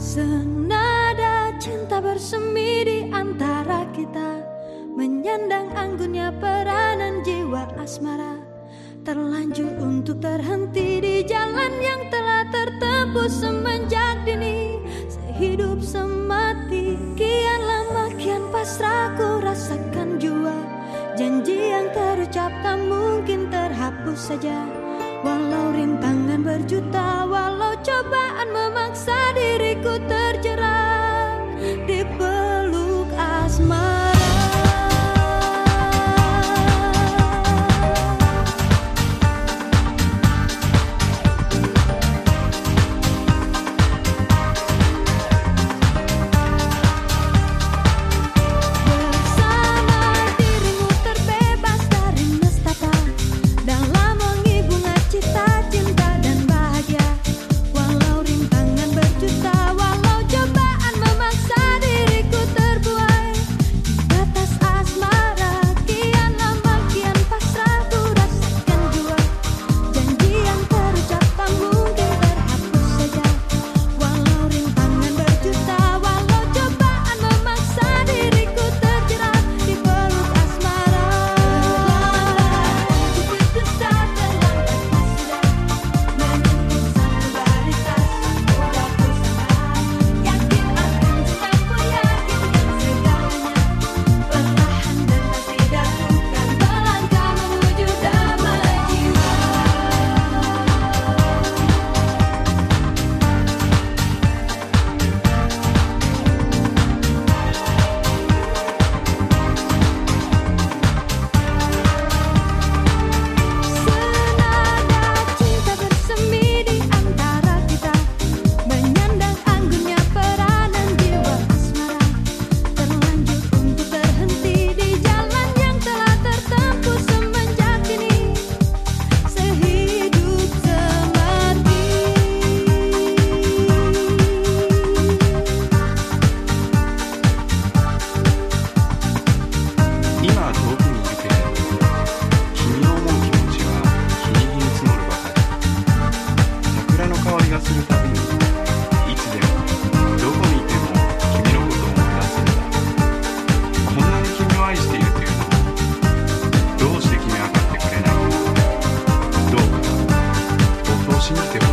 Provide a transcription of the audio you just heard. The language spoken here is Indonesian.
Senada cinta bersemi di antara kita Menyandang anggunnya peranan jiwa asmara. Terlanjur untuk terhenti di jalan yang telah tertempuh semenjak dini. Sehidup semati Kian lama kian pasrah ku rasakan jua. Janji yang terucap tak mungkin terhapus saja. Walau rintangan berjuta Walau ku tak ど僕を信じても